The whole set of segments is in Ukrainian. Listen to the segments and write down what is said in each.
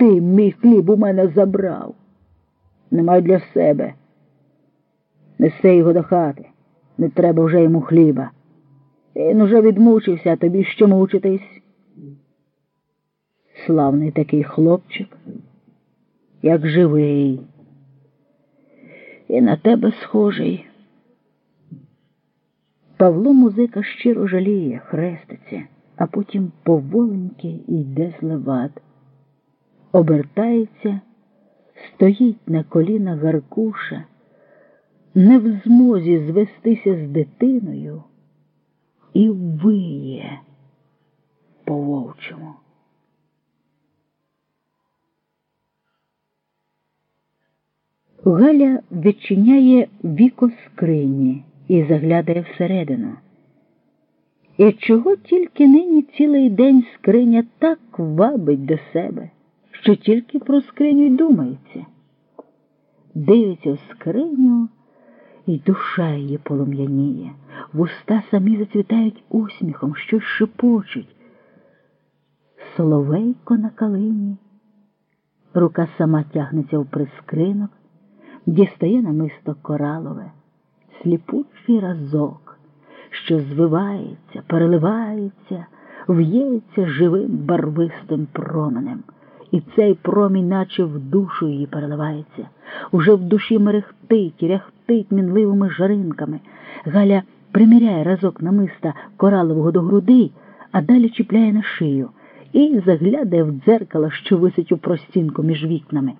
Ти мій хліб у мене забрав. Не маю для себе. Неси його до хати. Не треба вже йому хліба. Він уже відмучився, а тобі що мучитись? Славний такий хлопчик, як живий. І на тебе схожий. Павло музика щиро жаліє, хреститься, а потім поволеньки йде з левад. Обертається, стоїть на колінах Гаркуша, не в змозі звестися з дитиною і виє по вовчому. Галя відчиняє віко скрині і заглядає всередину. І чого тільки нині цілий день скриня так вабить до себе, що тільки про скриню й думається. Дивиться в скриню, і душа її полум'яніє, вуста самі зацвітають усміхом, щось шепочуть. Соловейко на калині, рука сама тягнеться в прискринок, дістає намисто коралове, сліпучий разок, що звивається, переливається, в'ється живим барвистим променем. І цей промінь, наче в душу її переливається, уже в душі мерехтить, ряхтить мінливими жаринками. Галя приміряє разок намиста коралового до грудей, а далі чіпляє на шию і заглядає в дзеркало, що висить у простінку між вікнами.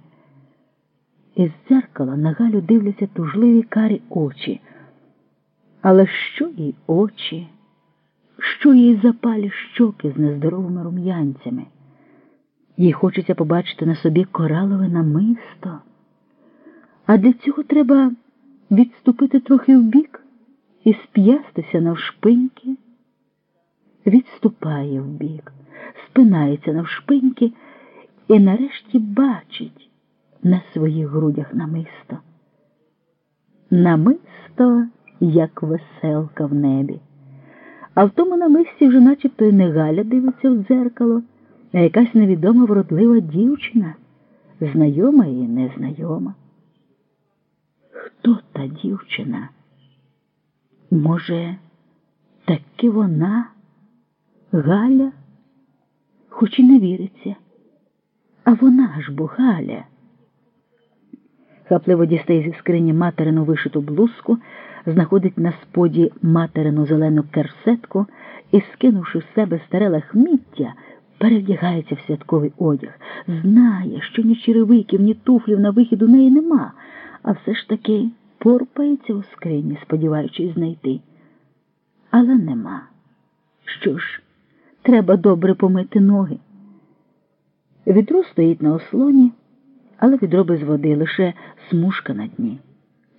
Із дзеркала на Галю дивляться тужливі карі очі. Але що їй очі, що їй запалі щоки з нездоровими рум'янцями? Їй хочеться побачити на собі коралове намисто, а для цього треба відступити трохи вбік і сп'ястися навшпиньки. Відступає вбік, спинається навшпиньки і нарешті бачить на своїх грудях намисто. Намисто, як веселка в небі. А в тому намисті вже начебто й не Галя дивиться в дзеркало а якась невідома вродлива дівчина, знайома і незнайома. Хто та дівчина? Може, таки вона, Галя, хоч і не віриться, а вона ж бо Галя. Хапливо дістає зі скрині материну вишиту блузку, знаходить на споді материну зелену керсетку і, скинувши з себе старе лахміття, перевдягається в святковий одяг, знає, що ні черевиків, ні туфлів на вихід у неї нема, а все ж таки порпається у скрині, сподіваючись знайти. Але нема. Що ж, треба добре помити ноги. Відро стоїть на ослоні, але відро без води, лише смужка на дні.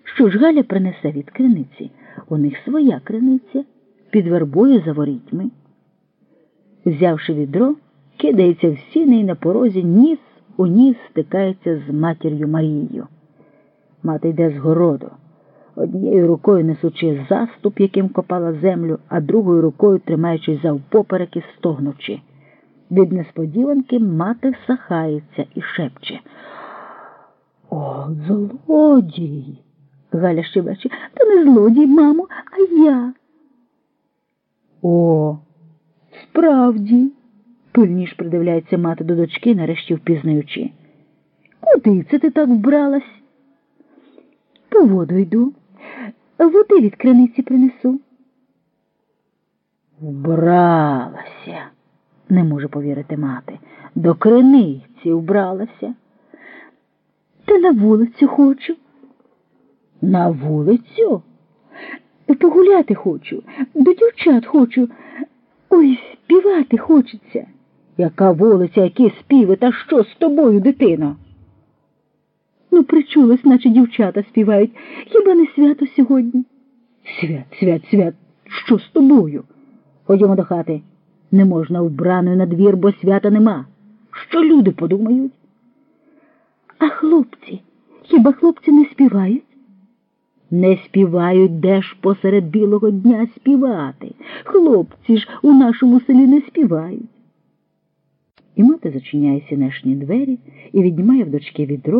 Що ж Галя принесе від криниці? У них своя криниця, під вербою за ворітьми. Взявши відро, кидається в сіни і на порозі ніс у ніс стикається з матір'ю Марією. Мати йде з городу, однією рукою несучи заступ, яким копала землю, а другою рукою тримаючись за впоперек і стогнучи. Від несподіванки мати сахається і шепче. О, злодій. Галя щебече. Та не злодій, мамо, а я. О, справді пильніш придивляється мати до дочки, нарешті впізнаючи. Куди це ти так вбралась? По воду йду. Води від криниці принесу. Вбралася, не може повірити мати. До криниці вбралася. Та на вулицю хочу. На вулицю? Погуляти хочу, до дівчат хочу. Ой, співати хочеться. Яка вулиця, які співи, та що з тобою, дитино? Ну, причулась, наче дівчата співають. Хіба не свято сьогодні? Свят, свят, свят, що з тобою? Ходімо до хати. Не можна вбраною на двір, бо свята нема. Що люди подумають? А хлопці, хіба хлопці не співають? Не співають де ж посеред білого дня співати. Хлопці ж у нашому селі не співають. І мати зачиняє сінешні двері і віднімає в дочки відро.